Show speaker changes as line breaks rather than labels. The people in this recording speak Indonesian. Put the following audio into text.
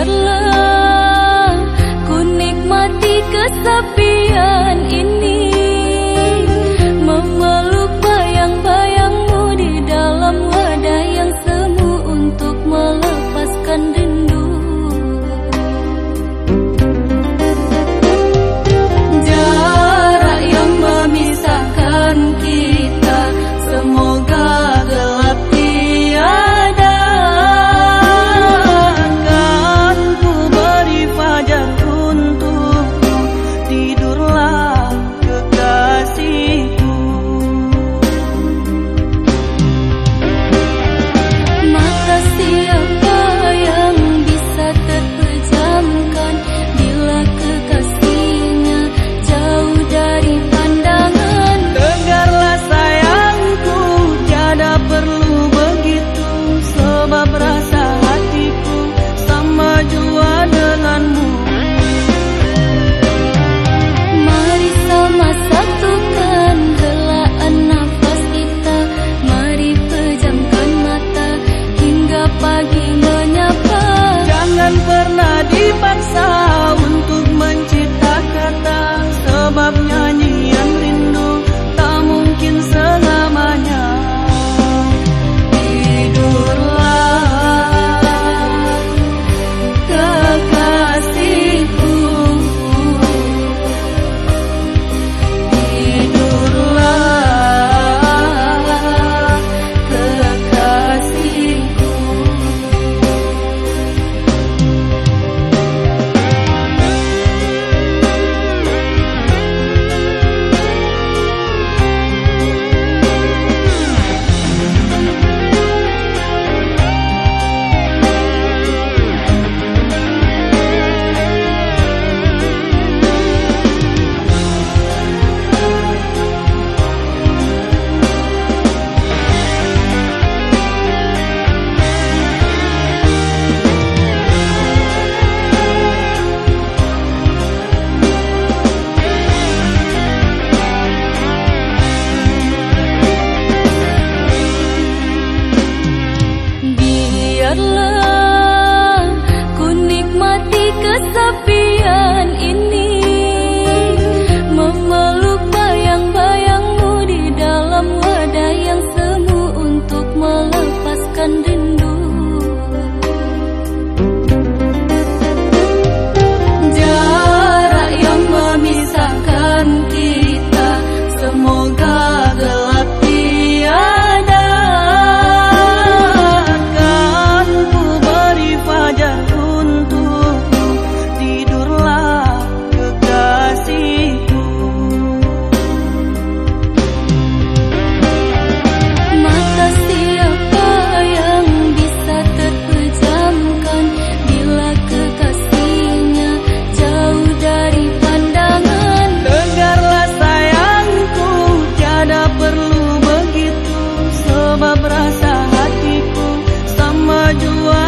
settle sepi
rasa hatiku sama jua